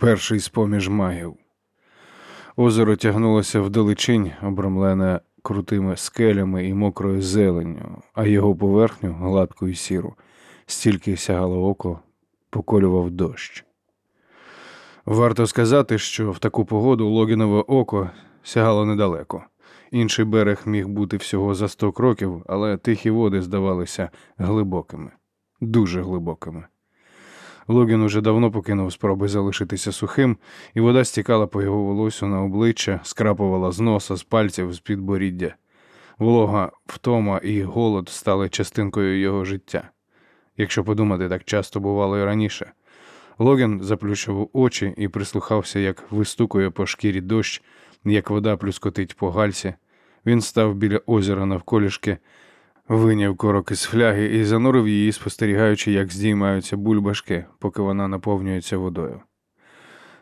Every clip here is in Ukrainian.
перший з поміж магів. Озеро тягнулося вдалечінь, обрамлене крутими скелями і мокрою зеленню, а його поверхню, гладку і сіру, стільки сягало око, поколював дощ. Варто сказати, що в таку погоду Логінове око сягало недалеко. Інший берег міг бути всього за сто кроків, але тихі води здавалися глибокими, дуже глибокими. Логін уже давно покинув спроби залишитися сухим, і вода стікала по його волосю на обличчя, скрапувала з носа, з пальців, з підборіддя. Волога, втома і голод стали частинкою його життя. Якщо подумати, так часто бувало і раніше. Логін заплющував очі і прислухався, як вистукує по шкірі дощ, як вода плюскотить по гальці. Він став біля озера навколішки, виняв корок із фляги і занурив її, спостерігаючи, як здіймаються бульбашки, поки вона наповнюється водою.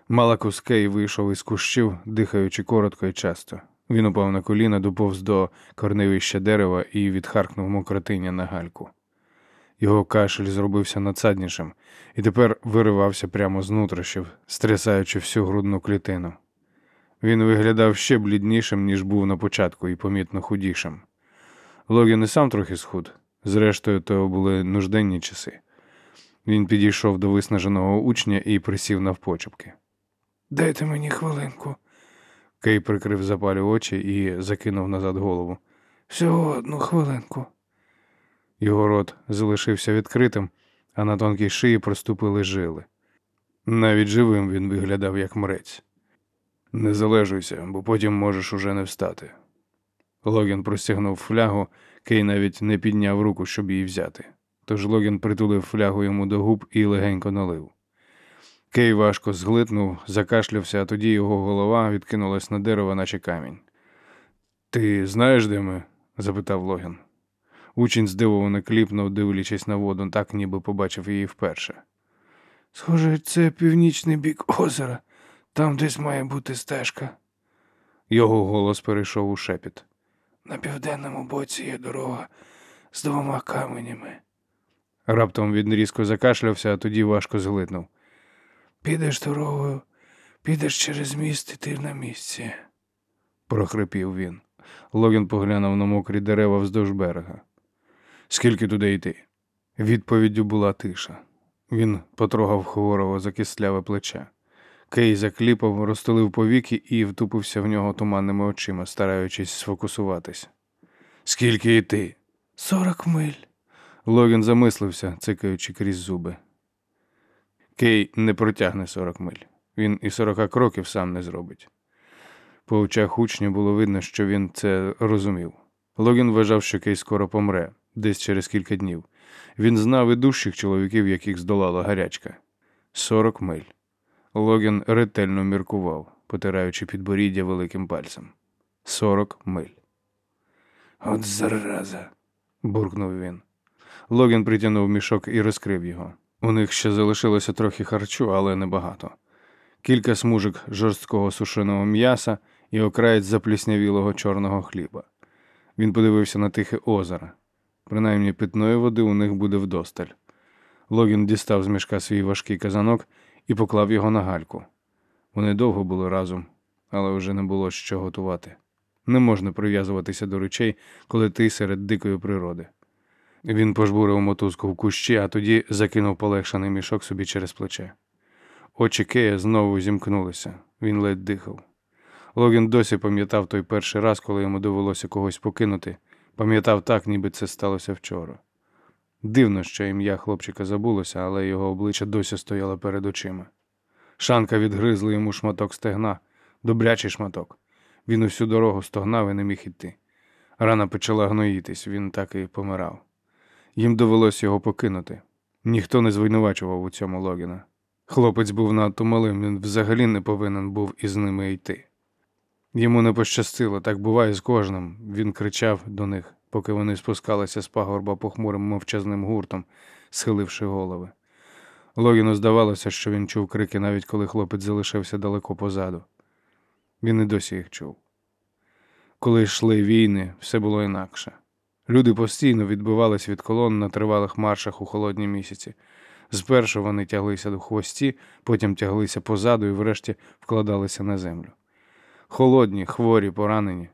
Малакус Кей вийшов із кущів, дихаючи коротко і часто. Він упав на коліна, доповз до корневища дерева і відхаркнув мокротиння на гальку. Його кашель зробився надсаднішим і тепер виривався прямо з нутрощів, стрясаючи всю грудну клітину. Він виглядав ще бліднішим, ніж був на початку, і помітно худішим. Логін і сам трохи схуд, зрештою, то були нужденні часи. Він підійшов до виснаженого учня і присів навпочепки. Дайте мені хвилинку. Кей прикрив запалі очі і закинув назад голову. Всього одну хвилинку. Його рот залишився відкритим, а на тонкій шиї проступили жили. Навіть живим він виглядав як мрець. Не залежуйся, бо потім можеш уже не встати. Логін простягнув флягу, Кей навіть не підняв руку, щоб її взяти. Тож Логін притулив флягу йому до губ і легенько налив. Кей важко зглитнув, закашлявся, а тоді його голова відкинулась на дерево, наче камінь. Ти знаєш, де ми? запитав Логін. Учень здивовано кліпнув, дивлячись на воду, так ніби побачив її вперше. Схоже, це північний бік озера. Там десь має бути стежка. Його голос перейшов у шепіт. На південному боці є дорога з двома каменями. Раптом він різко закашлявся, а тоді важко зглитнув. Підеш дорогою, підеш через міст і ти на місці. прохрипів він. Логін поглянув на мокрі дерева вздовж берега. Скільки туди йти? Відповіддю була тиша. Він потрогав хворого за кисляве плече. Кей закліпав, розтулив повіки і втупився в нього туманними очима, стараючись сфокусуватись. Скільки йти? Сорок миль. Логін замислився, цикаючи крізь зуби. Кей не протягне сорок миль. Він і сорока кроків сам не зробить. По очах учня було видно, що він це розумів. Логін вважав, що Кей скоро помре, десь через кілька днів. Він знав і дужчих чоловіків, яких здолала гарячка. Сорок миль. Логін ретельно міркував, потираючи підборіддя великим пальцем. Сорок миль. От зараза. буркнув він. Логін притягнув мішок і розкрив його. У них ще залишилося трохи харчу, але небагато. Кілька смужок жорсткого сушеного м'яса і окраєць запліснявілого чорного хліба. Він подивився на тихе озеро. Принаймні питної води у них буде вдосталь. Логін дістав з мішка свій важкий казанок і поклав його на гальку. Вони довго були разом, але вже не було що готувати. Не можна прив'язуватися до речей, коли ти серед дикої природи. Він пожбурив мотузку в кущі, а тоді закинув полегшений мішок собі через плече. Очі Кея знову зімкнулися, він ледь дихав. Логін досі пам'ятав той перший раз, коли йому довелося когось покинути, пам'ятав так, ніби це сталося вчора. Дивно, що ім'я хлопчика забулося, але його обличчя досі стояло перед очима. Шанка відгризла йому шматок стегна, добрячий шматок. Він усю дорогу стогнав і не міг іти. Рана почала гноїтись, він так і помирав. Їм довелось його покинути. Ніхто не звинувачував у цьому Логіна. Хлопець був надто малим, він взагалі не повинен був із ними йти. Йому не пощастило, так буває з кожним. Він кричав до них, поки вони спускалися з пагорба похмурим мовчазним гуртом, схиливши голови. Логіну здавалося, що він чув крики, навіть коли хлопець залишився далеко позаду. Він і досі їх чув. Коли йшли війни, все було інакше. Люди постійно відбивались від колон на тривалих маршах у холодні місяці. Спершу вони тяглися до хвості, потім тяглися позаду і врешті вкладалися на землю. Холодні, хворі, поранені.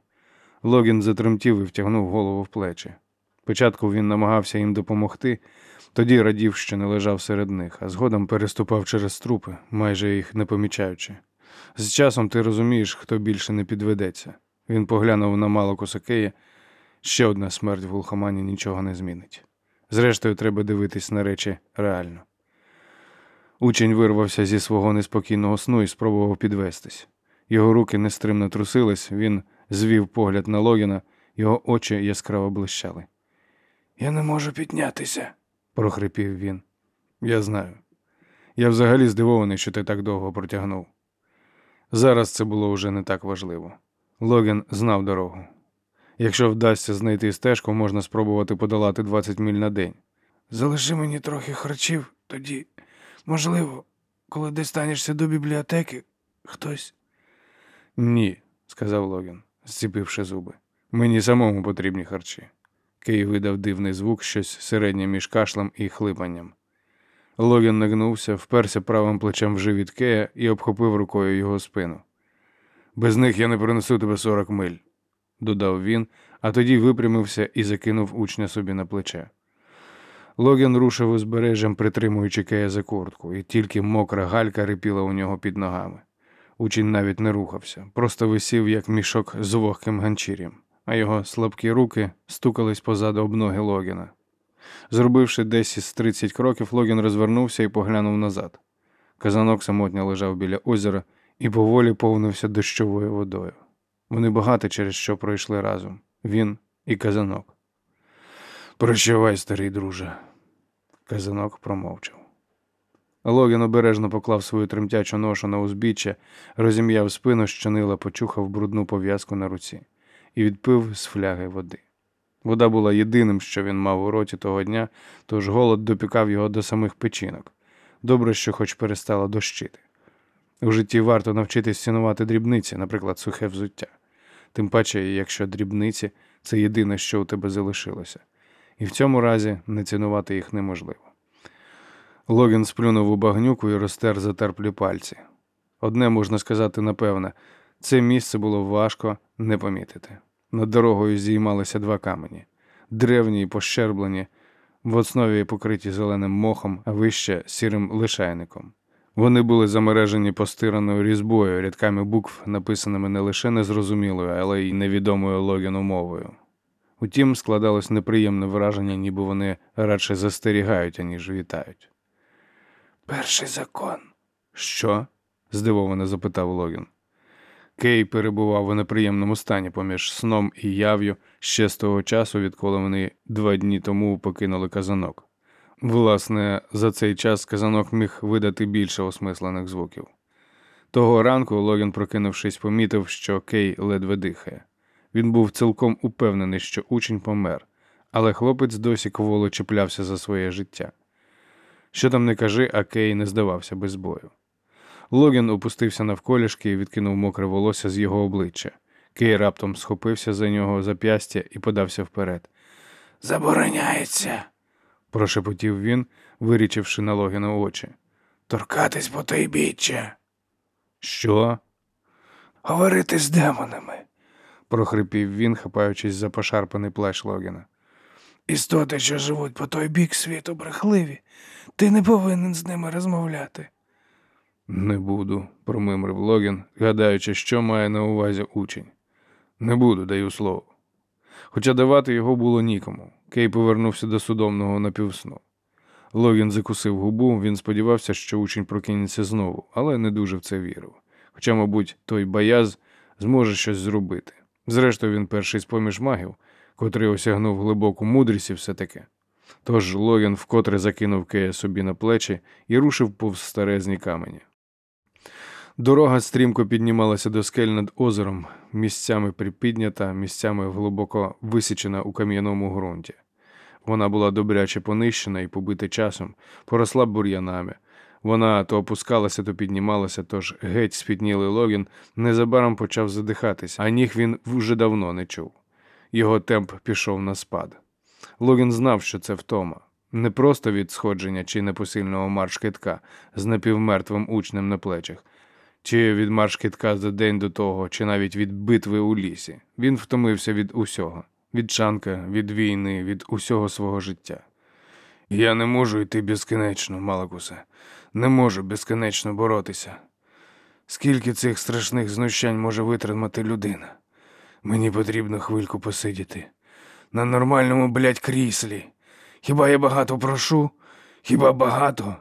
Логін затремтів і втягнув голову в плечі. Спочатку він намагався їм допомогти, тоді радів, що не лежав серед них, а згодом переступав через трупи, майже їх не помічаючи. З часом ти розумієш, хто більше не підведеться. Він поглянув на мало косакея. Ще одна смерть в глухомані нічого не змінить. Зрештою, треба дивитись на речі реально. Учень вирвався зі свого неспокійного сну і спробував підвестись. Його руки нестримно трусились, він звів погляд на Логіна, його очі яскраво блищали. Я не можу піднятися. прохрипів він. Я знаю. Я взагалі здивований, що ти так довго протягнув. Зараз це було вже не так важливо. Логін знав дорогу. Якщо вдасться знайти стежку, можна спробувати подолати 20 миль на день. Залиши мені трохи харчів, тоді, можливо, коли дістанешся до бібліотеки, хтось. Ні, сказав Логін, зціпивши зуби. Мені самому потрібні харчі. Кей видав дивний звук, щось середнє між кашлем і хлипанням. Логін нагнувся, вперся правим плечем в живіт Кея і обхопив рукою його спину. Без них я не принесу тебе 40 миль, додав він, а тоді випрямився і закинув учня собі на плече. Логін рушив узбережжям, притримуючи Кея за куртку, і тільки мокра галька рипіла у нього під ногами. Учень навіть не рухався, просто висів, як мішок з вогким ганчір'ям, а його слабкі руки стукались позаду об ноги Логіна. Зробивши десь із 30 кроків, Логін розвернувся і поглянув назад. Казанок самотньо лежав біля озера і поволі повнився дощовою водою. Вони багато через що пройшли разом він і казанок. Прощавай, старий друже. Казанок промовчав. Логін обережно поклав свою тремтячу ношу на узбіччя, розім'яв спину, щонила, почухав брудну пов'язку на руці і відпив з фляги води. Вода була єдиним, що він мав у роті того дня, тож голод допікав його до самих печінок. Добре, що хоч перестало дощити. У житті варто навчитись цінувати дрібниці, наприклад, сухе взуття. Тим паче, якщо дрібниці це єдине, що у тебе залишилося. І в цьому разі не цінувати їх неможливо. Логін сплюнув у багнюку і розтер затерплі пальці. Одне можна сказати напевне, це місце було важко не помітити. Над дорогою зіймалися два камені древні і пощерблені, в основі покриті зеленим мохом, а вище сірим лишайником. Вони були замережені постираною різьбою, рядками букв, написаними не лише незрозумілою, але й невідомою логіну мовою. Утім, складалось неприємне враження, ніби вони радше застерігають, аніж вітають. Перший закон. Що? здивовано запитав Логін. Кей перебував у неприємному стані поміж сном і яв'ю ще з того часу, відколи вони два дні тому покинули казанок. Власне, за цей час казанок міг видати більше осмислених звуків. Того ранку Логін, прокинувшись, помітив, що Кей ледве дихає. Він був цілком упевнений, що учень помер, але хлопець досі кволо чіплявся за своє життя. Що там не кажи, а Кей не здавався без бою. Логін опустився навколішки і відкинув мокре волосся з його обличчя. Кей раптом схопився за нього зап'ястя і подався вперед. Забороняється. Прошепотів він, вирічивши на Логіна очі. Торкатись потойбіччя. Що? Говорити з демонами. прохрипів він, хапаючись за пошарпаний плащ Логіна. Істоти, що живуть по той бік світу, брехливі. Ти не повинен з ними розмовляти. Не буду, промимрив Логін, гадаючи, що має на увазі учень. Не буду, даю слово. Хоча давати його було нікому. Кей повернувся до судомного напівсну. Логін закусив губу, він сподівався, що учень прокинеться знову, але не дуже в це вірив. Хоча, мабуть, той бояз зможе щось зробити. Зрештою, він перший з поміж магів, котрий осягнув глибоку мудрість і все таке. Тож Логін вкотре закинув Кея собі на плечі і рушив повз старезні камені. Дорога стрімко піднімалася до скель над озером, місцями припіднята, місцями глибоко висічена у кам'яному ґрунті. Вона була добряче понищена і побита часом, поросла бур'янами. Вона то опускалася, то піднімалася, тож геть спітнілий Логін незабаром почав задихатись, а ніг він вже давно не чув. Його темп пішов на спад. Логін знав, що це втома. Не просто від сходження чи непосильного марш-китка з напівмертвим учнем на плечах, чи від марш-китка за день до того, чи навіть від битви у лісі. Він втомився від усього, від чанка, від війни, від усього свого життя. Я не можу йти безкінечно, Малакусе, не можу безкінечно боротися. Скільки цих страшних знущань може витримати людина? Мені потрібно хвильку посидіти. На нормальному, блядь, кріслі. Хіба я багато прошу? Хіба багато?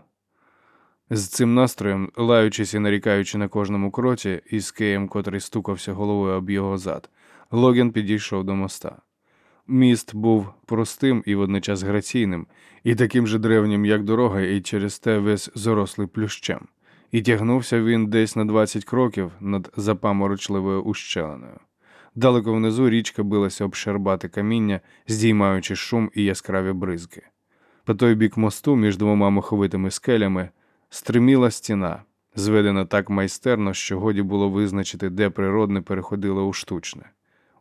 З цим настроєм, лаючись і нарікаючи на кожному кроці, із Кеєм, котрий стукався головою об його зад, Логін підійшов до моста. Міст був простим і водночас граційним, і таким же древнім, як дорога, і через те весь зорослий плющем. І тягнувся він десь на 20 кроків над запаморочливою ущелиною. Далеко внизу річка билася об щербате каміння, здіймаючи шум і яскраві бризки. По той бік мосту, між двома моховитими скелями, стриміла стіна, зведена так майстерно, що годі було визначити, де природне переходило у штучне.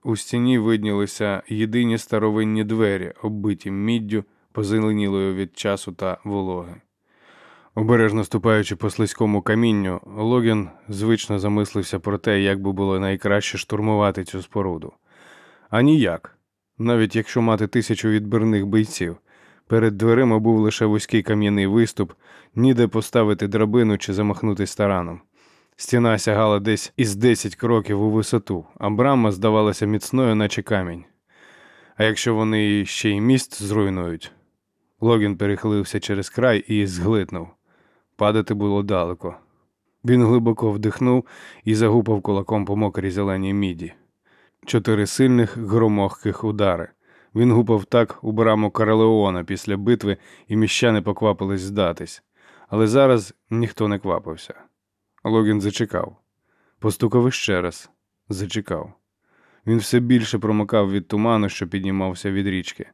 У стіні виднілися єдині старовинні двері, оббиті міддю, позеленілою від часу та вологи. Обережно ступаючи по слизькому камінню, Логін звично замислився про те, як би було найкраще штурмувати цю споруду. А ніяк. Навіть якщо мати тисячу відбірних бійців, перед дверима був лише вузький кам'яний виступ, ніде поставити драбину чи замахнутись тараном. Стіна сягала десь із 10 кроків у висоту, а брама здавалася міцною, наче камінь. А якщо вони ще й міст зруйнують? Логін перехилився через край і зглитнув. Падати було далеко. Він глибоко вдихнув і загупав кулаком по мокрій зеленій міді. Чотири сильних громохких удари. Він гупав так у браму Карелеона після битви, і міщани поквапились здатись. Але зараз ніхто не квапився. Логін зачекав. Постукав іще раз. Зачекав. Він все більше промокав від туману, що піднімався від річки.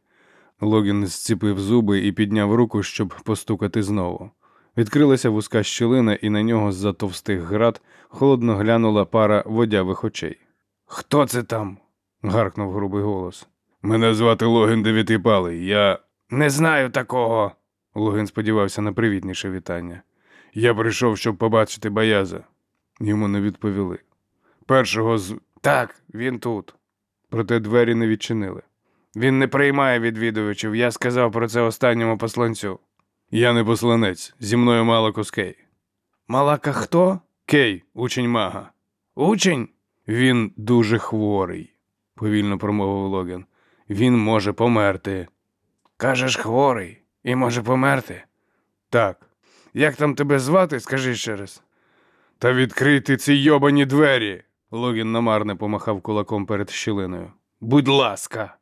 Логін зціпив зуби і підняв руку, щоб постукати знову. Відкрилася вузька щілина, і на нього з-за товстих град холодно глянула пара водявих очей. Хто це там? гаркнув грубий голос. Мене звати Логін Дев'ятипалий. Я не знаю такого. Логін сподівався на привітніше вітання. Я прийшов, щоб побачити Баяза. Йому не відповіли. Першого з. Так, він тут. Проте двері не відчинили. Він не приймає відвідувачів. Я сказав про це останньому посланцю. Я не посланець, зі мною Малакус Кей. Малака хто? Кей, учень мага. Учень? Він дуже хворий, повільно промовив Логін. Він може померти. Кажеш, хворий і може померти? Так. Як там тебе звати, скажи ще раз. Та відкрити ці йобані двері. Логін намарне помахав кулаком перед щілиною. Будь ласка,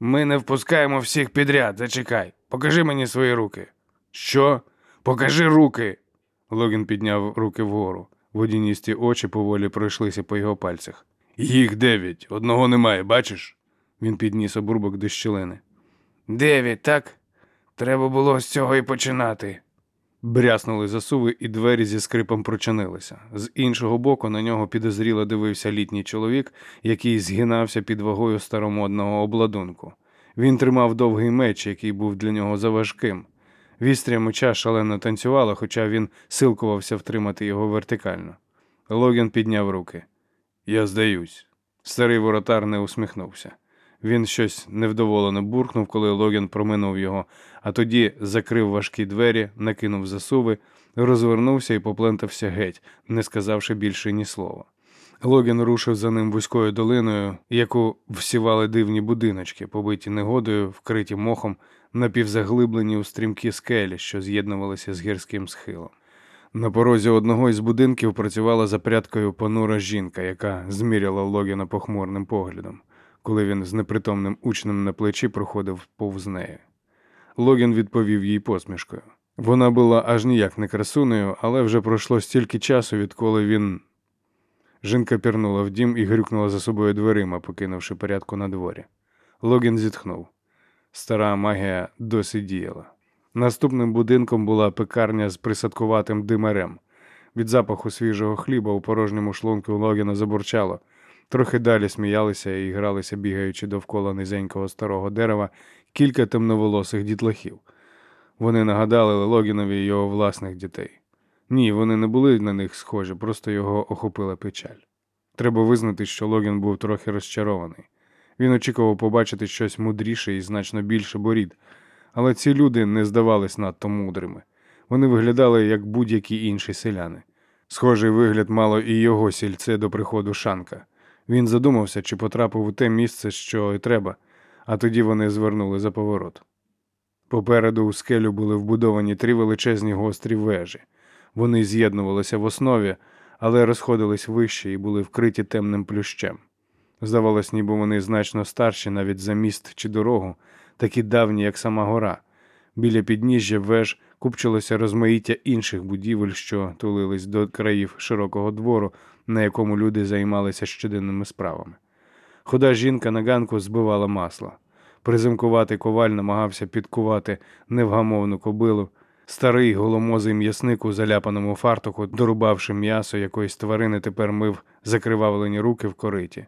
ми не впускаємо всіх підряд. Зачекай. Покажи мені свої руки. Що? Покажи руки. Логін підняв руки вгору. Водяністі очі поволі пройшлися по його пальцях. Їх дев'ять, одного немає, бачиш? Він підніс обрубок до щілини. Дев'ять, так? Треба було з цього і починати. Бряснули засуви, і двері зі скрипом прочинилися. З іншого боку на нього підозріло дивився літній чоловік, який згинався під вагою старомодного обладунку. Він тримав довгий меч, який був для нього заважким. Вістря меча шалено танцювала, хоча він силкувався втримати його вертикально. Логін підняв руки. Я здаюсь. Старий воротар не усміхнувся. Він щось невдоволено буркнув, коли Логін проминув його, а тоді закрив важкі двері, накинув засуви, розвернувся і поплентався геть, не сказавши більше ні слова. Логін рушив за ним вузькою долиною, яку всівали дивні будиночки, побиті негодою, вкриті мохом, напівзаглиблені у стрімкі скелі, що з'єднувалися з гірським схилом. На порозі одного із будинків працювала за прядкою понура жінка, яка зміряла Логіна похмурним поглядом, коли він з непритомним учнем на плечі проходив повз неї. Логін відповів їй посмішкою. Вона була аж ніяк не красунею, але вже пройшло стільки часу, відколи він. Жінка пірнула в дім і грюкнула за собою дверима, покинувши порядку на дворі. Логін зітхнув. Стара магія досі діяла. Наступним будинком була пекарня з присадкуватим димарем. Від запаху свіжого хліба у порожньому шлунку Логіна забурчало. Трохи далі сміялися і гралися, бігаючи довкола низенького старого дерева, кілька темноволосих дітлахів. Вони нагадали Логінові його власних дітей. Ні, вони не були на них схожі, просто його охопила печаль. Треба визнати, що Логін був трохи розчарований. Він очікував побачити щось мудріше і значно більше борід, але ці люди не здавались надто мудрими. Вони виглядали як будь-які інші селяни. Схожий вигляд мало і його сільце до приходу Шанка. Він задумався, чи потрапив у те місце, що й треба, а тоді вони звернули за поворот. Попереду у скелю були вбудовані три величезні гострі вежі. Вони з'єднувалися в основі, але розходились вище і були вкриті темним плющем. Здавалось, ніби вони значно старші навіть за міст чи дорогу, такі давні, як сама гора. Біля підніжжя веж купчилося розмаїття інших будівель, що тулились до країв широкого двору, на якому люди займалися щоденними справами. Худа жінка на ганку збивала масло. Приземкуватий коваль намагався підкувати невгамовну кобилу. Старий голомозий м'ясник у заляпаному фартуху, дорубавши м'ясо якоїсь тварини, тепер мив закривавлені руки в кориті.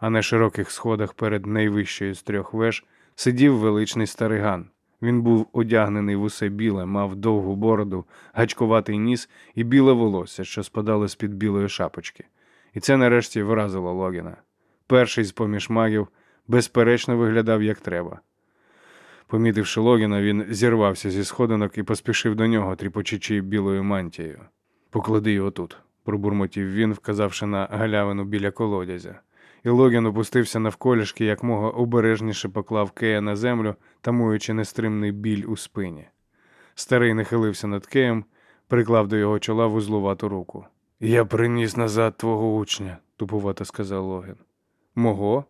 А на широких сходах перед найвищою з трьох веж сидів величний стариган. Він був одягнений в усе біле, мав довгу бороду, гачкуватий ніс і біле волосся, що спадало з-під білої шапочки. І це нарешті вразило Логіна. Перший з поміж магів безперечно виглядав як треба. Помітивши Логіна, він зірвався зі сходинок і поспішив до нього, тріпочучи білою мантією. Поклади його тут, пробурмотів він, вказавши на галявину біля колодязя. І Логін опустився навколішки, як мога обережніше поклав Кея на землю, тамуючи нестримний біль у спині. Старий нахилився над Кеєм, приклав до його чола вузлувату руку. Я приніс назад твого учня, тупувато сказав Логін. Мого?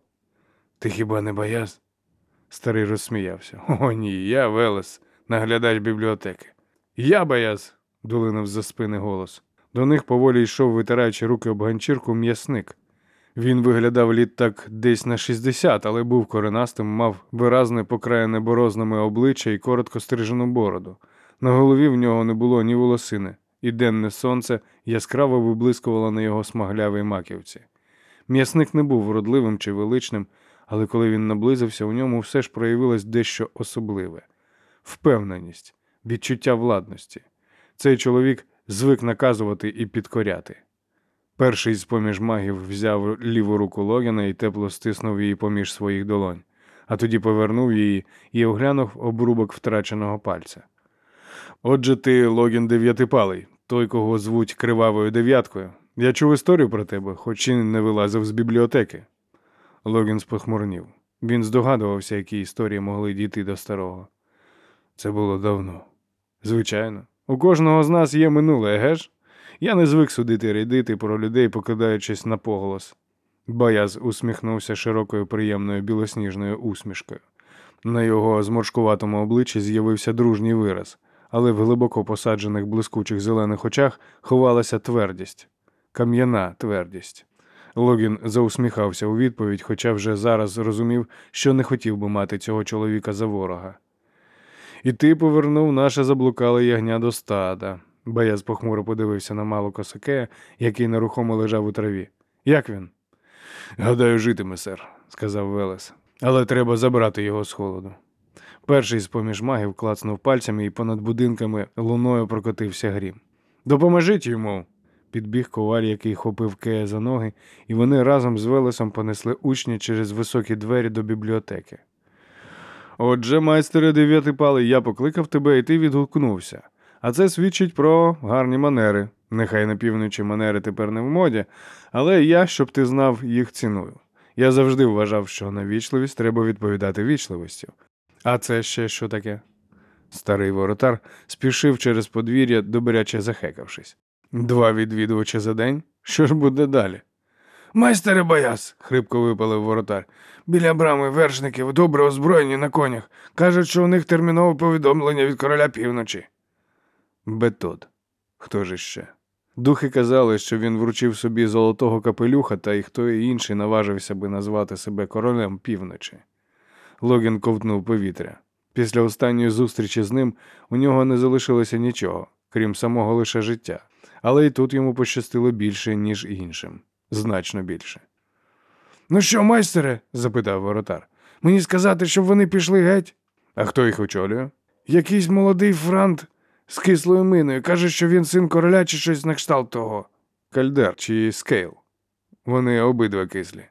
Ти хіба не бояз? Старий розсміявся. О, ні, я Велес, наглядач бібліотеки. Я бояз, долинув за спини голос. До них поволі йшов, витираючи руки об ганчірку, м'ясник. Він виглядав літ так десь на 60, але був коренастим, мав виразне покраєне борознами обличчя і коротко стрижену бороду. На голові в нього не було ні волосини, і денне сонце яскраво виблискувало на його смаглявій маківці. М'ясник не був вродливим чи величним, але коли він наблизився, у ньому все ж проявилось дещо особливе впевненість, відчуття владності. Цей чоловік звик наказувати і підкоряти. Перший з поміж магів взяв ліву руку Логіна і тепло стиснув її поміж своїх долонь, а тоді повернув її і оглянув обрубок втраченого пальця. Отже, ти Логін дев'ятипалий, той, кого звуть кривавою дев'яткою. Я чув історію про тебе, хоч і не вилазив з бібліотеки. Логін спохмурнів. Він здогадувався, які історії могли дійти до старого. Це було давно. Звичайно, у кожного з нас є минуле, еге ж? Я не звик судити рядити про людей, покидаючись на поголос. Бояз усміхнувся широкою приємною білосніжною усмішкою. На його зморшкуватому обличчі з'явився дружній вираз, але в глибоко посаджених блискучих зелених очах ховалася твердість, кам'яна твердість. Логін заусміхався у відповідь, хоча вже зараз зрозумів, що не хотів би мати цього чоловіка за ворога. І ти повернув наше заблукале ягня до стада. Бояз похмуро подивився на мало косаке, який нерухомо лежав у траві. Як він? Гадаю, житиме, сер, сказав Велес. Але треба забрати його з холоду. Перший з поміж магів клацнув пальцями і понад будинками луною прокотився грім. Допоможіть йому. Підбіг коваль, який хопив Кея за ноги, і вони разом з Велесом понесли учня через високі двері до бібліотеки. Отже, майстере дев'ятипалий, я покликав тебе, і ти відгукнувся. А це свідчить про гарні манери. Нехай на півночі манери тепер не в моді, але я, щоб ти знав, їх ціную. Я завжди вважав, що на вічливість треба відповідати вічливістю. А це ще що таке? Старий воротар спішив через подвір'я, добряче захекавшись. Два відвідувачі за день? Що ж буде далі? Майстере бояз, хрипко випалив воротар. Біля брами вершників добре озброєні на конях. Кажуть, що у них термінове повідомлення від короля півночі. Бетод. Хто ж іще? Духи казали, що він вручив собі золотого капелюха, та й хто інший наважився би назвати себе королем півночі. Логін ковтнув повітря. Після останньої зустрічі з ним у нього не залишилося нічого, крім самого лише життя, але й тут йому пощастило більше, ніж іншим. Значно більше. Ну що, майстере? запитав воротар. Мені сказати, щоб вони пішли геть? А хто їх очолює? Якийсь молодий франт з кислою миною. Каже, що він син короля чи щось на кшталт того. Кальдер чи Скейл. Вони обидва кислі.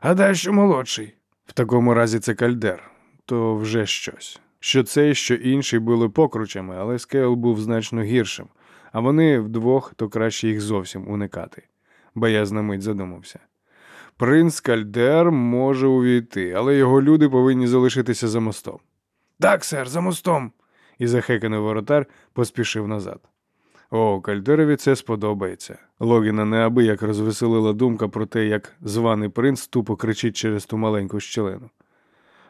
Гадаю, що молодший. В такому разі це кальдер, то вже щось. Що цей, що інший були покручами, але Скейл був значно гіршим, а вони вдвох, то краще їх зовсім уникати. Бояз на мить задумався. Принц Кальдер може увійти, але його люди повинні залишитися за мостом. Так, сер, за мостом. І захеканий воротар поспішив назад. О, Кальдерові це сподобається. Логіна неабияк розвеселила думка про те, як званий принц тупо кричить через ту маленьку щілину.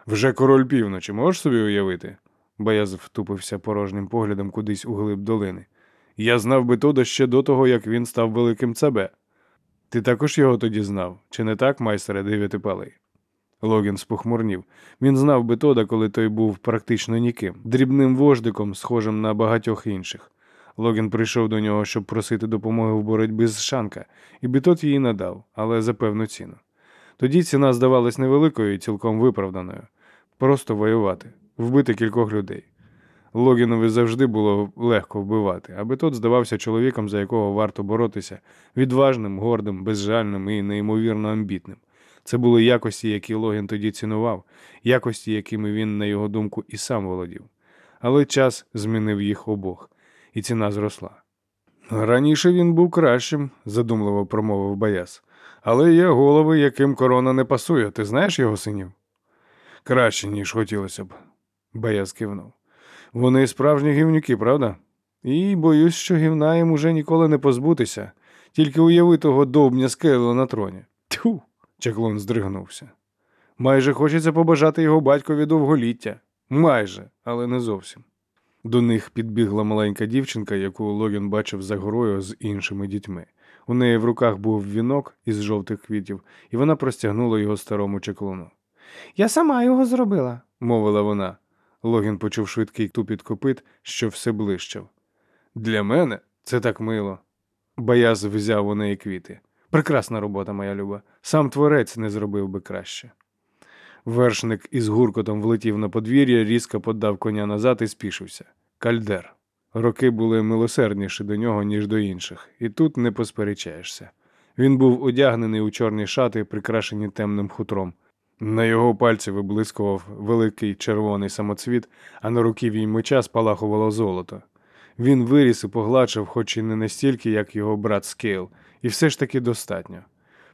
Вже король півночі, можеш собі уявити? Бояз втупився порожнім поглядом кудись у глиб долини. Я знав би Тода ще до того, як він став великим цабе. Ти також його тоді знав, чи не так, майстере дев'ятипалий? Логін спохмурнів. Він знав би Тода, коли той був практично ніким, дрібним вождиком, схожим на багатьох інших. Логін прийшов до нього, щоб просити допомоги в боротьбі з Шанка, і Бітот її надав, але за певну ціну. Тоді ціна здавалась невеликою і цілком виправданою. Просто воювати, вбити кількох людей. Логінові завжди було легко вбивати, аби тот здавався чоловіком, за якого варто боротися, відважним, гордим, безжальним і неймовірно амбітним. Це були якості, які Логін тоді цінував, якості, якими він, на його думку, і сам володів. Але час змінив їх обох, і ціна зросла. Раніше він був кращим, задумливо промовив Баяс. Але є голови, яким корона не пасує. Ти знаєш його синів? Краще, ніж хотілося б, Баяс кивнув. Вони справжні гівнюки, правда? І боюсь, що гівна їм уже ніколи не позбутися, тільки уяви того довбня скелу на троні. Тьфу! Чаклун здригнувся. Майже хочеться побажати його батькові довголіття. Майже, але не зовсім. До них підбігла маленька дівчинка, яку Логін бачив за горою з іншими дітьми. У неї в руках був вінок із жовтих квітів, і вона простягнула його старому чеклуну. Я сама його зробила. мовила вона. Логін почув швидкий тупіт копит, що все блищав. Для мене це так мило. Бояз взяв у неї квіти. Прекрасна робота, моя люба. Сам творець не зробив би краще. Вершник із гуркотом влетів на подвір'я, різко подав коня назад і спішився. Кальдер. Роки були милосердніші до нього, ніж до інших, і тут не посперечаєшся. Він був одягнений у чорні шати, прикрашені темним хутром. На його пальці виблискував великий червоний самоцвіт, а на руків'ї меча спалахувало золото. Він виріс і погладшив, хоч і не настільки, як його брат Скейл, і все ж таки достатньо.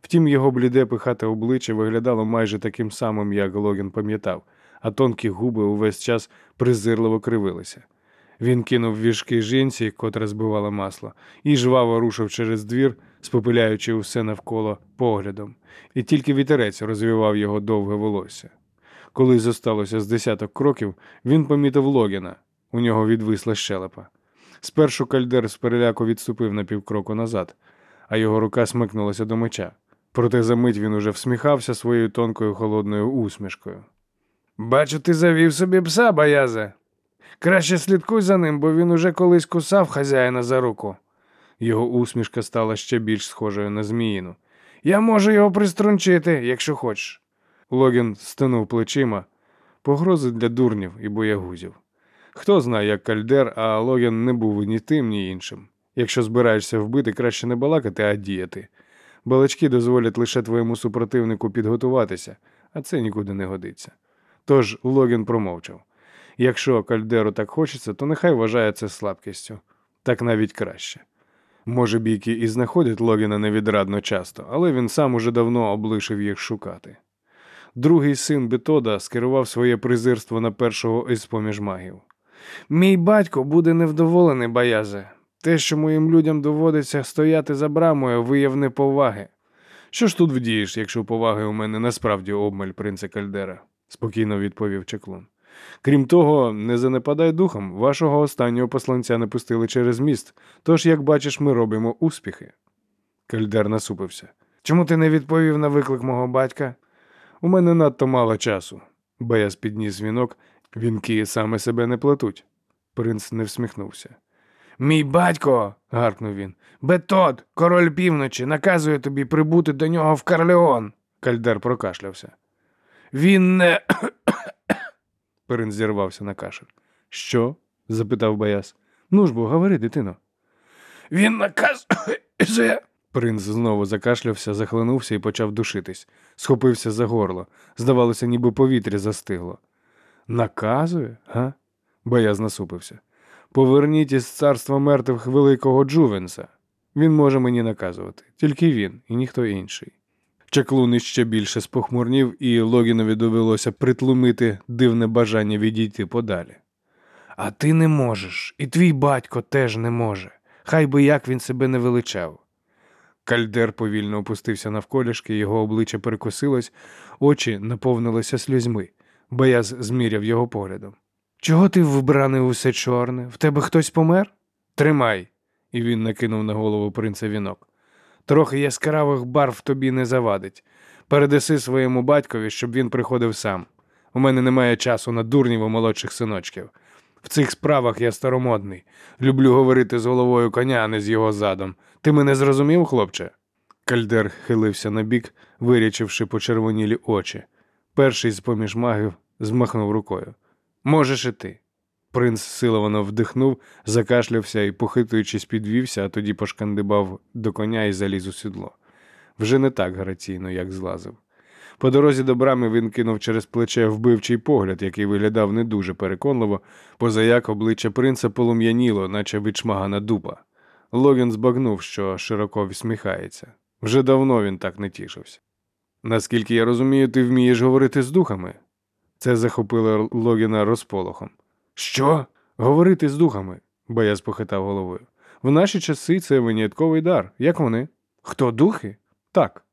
Втім, його бліде пихате обличчя виглядало майже таким самим, як Логін пам'ятав, а тонкі губи увесь час презирливо кривилися. Він кинув віжки жінці, котра збивала масло, і жваво рушив через двір, спопиляючи усе навколо поглядом, і тільки вітерець розвівав його довге волосся. Коли зосталося з десяток кроків, він помітив Логіна. У нього відвисла щелепа. Спершу кальдер з переляку відступив на півкроку назад, а його рука смикнулася до меча. Проте за мить він уже всміхався своєю тонкою холодною усмішкою. Бачу, ти завів собі пса, боязе. Краще слідкуй за ним, бо він уже колись кусав хазяїна за руку. Його усмішка стала ще більш схожою на зміїну. Я можу його приструнчити, якщо хочеш. Логін стинув плечима. Погрози для дурнів і боягузів. Хто знає, як кальдер, а Логін не був ні тим, ні іншим. Якщо збираєшся вбити, краще не балакати, а діяти. Балачки дозволять лише твоєму супротивнику підготуватися, а це нікуди не годиться. Тож Логін промовчав. Якщо кальдеру так хочеться, то нехай вважає це слабкістю. Так навіть краще. Може, бійки і знаходять Логіна невідрадно часто, але він сам уже давно облишив їх шукати. Другий син Бетода скерував своє презирство на першого із поміж магів. Мій батько буде невдоволений, боязе. Те, що моїм людям доводиться стояти за брамою, вияв неповаги. Що ж тут вдієш, якщо поваги у мене насправді обмаль принца Кальдера? спокійно відповів Чеклун. Крім того, не занепадай духом, вашого останнього посланця не пустили через міст, тож, як бачиш, ми робимо успіхи. Кальдер насупився. Чому ти не відповів на виклик мого батька? У мене надто мало часу. Бояз підніс вінок, вінки саме себе не плетуть. Принц не всміхнувся. Мій батько, гаркнув він, Бетод, король півночі, наказує тобі прибути до нього в Карлеон. Кальдер прокашлявся. Він не. Принц зірвався на кашель. Що? запитав Баяс. Ну ж бо, говори, дитино. Він наказує. Принц знову закашлявся, захлинувся і почав душитись. Схопився за горло. Здавалося, ніби повітря застигло. Наказує, га? Бояз насупився. Поверніть із царства мертвих великого Джувенса. Він може мені наказувати, тільки він і ніхто інший. Чаклун іще більше спохмурнів, і Логінові довелося притлумити дивне бажання відійти подалі. А ти не можеш, і твій батько теж не може. Хай би як він себе не величав. Кальдер повільно опустився навколішки, його обличчя перекосилось, очі наповнилися сльозьми. Бояз зміряв його поглядом. Чого ти вбраний усе чорне? В тебе хтось помер? Тримай. І він накинув на голову принца вінок. Трохи яскравих барв тобі не завадить. Передаси своєму батькові, щоб він приходив сам. У мене немає часу на дурнів у молодших синочків. В цих справах я старомодний. Люблю говорити з головою коня, а не з його задом. Ти мене зрозумів, хлопче? Кальдер хилився на бік, вирячивши почервонілі очі. Перший з поміж магів змахнув рукою. Можеш і ти. Принц силовано вдихнув, закашлявся і, похитуючись, підвівся, а тоді пошкандибав до коня і заліз у сідло. Вже не так граційно, як злазив. По дорозі до брами він кинув через плече вбивчий погляд, який виглядав не дуже переконливо, позаяк обличчя принца полум'яніло, наче відшмагана дупа. Логін збагнув, що широко всміхається. Вже давно він так не тішився. Наскільки я розумію, ти вмієш говорити з духами? Це захопило Логіна розполохом. Що? Говорити з духами? Бояз похитав головою. В наші часи це винятковий дар. Як вони? Хто духи? Так.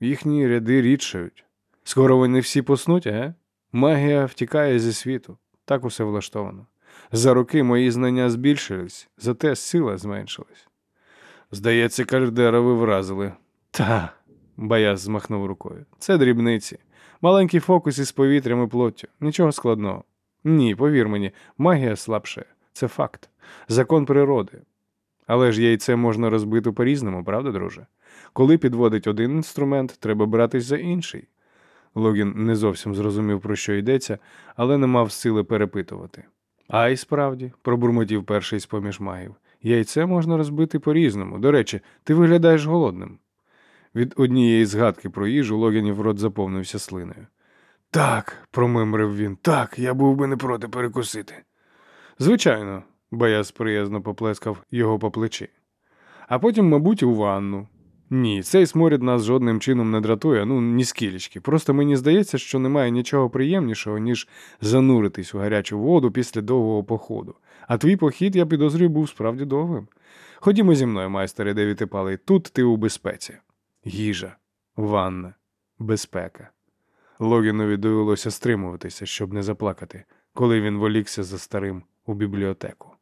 Їхні ряди рідшають. Скоро вони всі поснуть, а? Магія втікає зі світу. Так усе влаштовано. За роки мої знання збільшились, зате сила зменшилась. Здається, кальдера ви вразили. Та. Бояз змахнув рукою. Це дрібниці. Маленький фокус із повітрям і плоттю. Нічого складного. Ні, повір мені, магія слабше. Це факт. Закон природи. Але ж яйце можна розбити по-різному, правда, друже? Коли підводить один інструмент, треба братись за інший. Логін не зовсім зрозумів, про що йдеться, але не мав сили перепитувати. А й справді, пробурмотів перший з поміж магів, яйце можна розбити по-різному. До речі, ти виглядаєш голодним. Від однієї згадки про їжу Логінів рот заповнився слиною. Так, промимрив він, так, я був би не проти перекусити. Звичайно, Бояз приязно поплескав його по плечі. А потім, мабуть, у ванну. Ні, цей сморід нас жодним чином не дратує, ну ні скілечки. Просто мені здається, що немає нічого приємнішого, ніж зануритись у гарячу воду після довгого походу. А твій похід, я підозрюю, був справді довгим. Ходімо зі мною, майстере дев'ятипалий, тут ти у безпеці. Їжа, ванна, безпека. Логінові довелося стримуватися, щоб не заплакати, коли він волікся за старим у бібліотеку.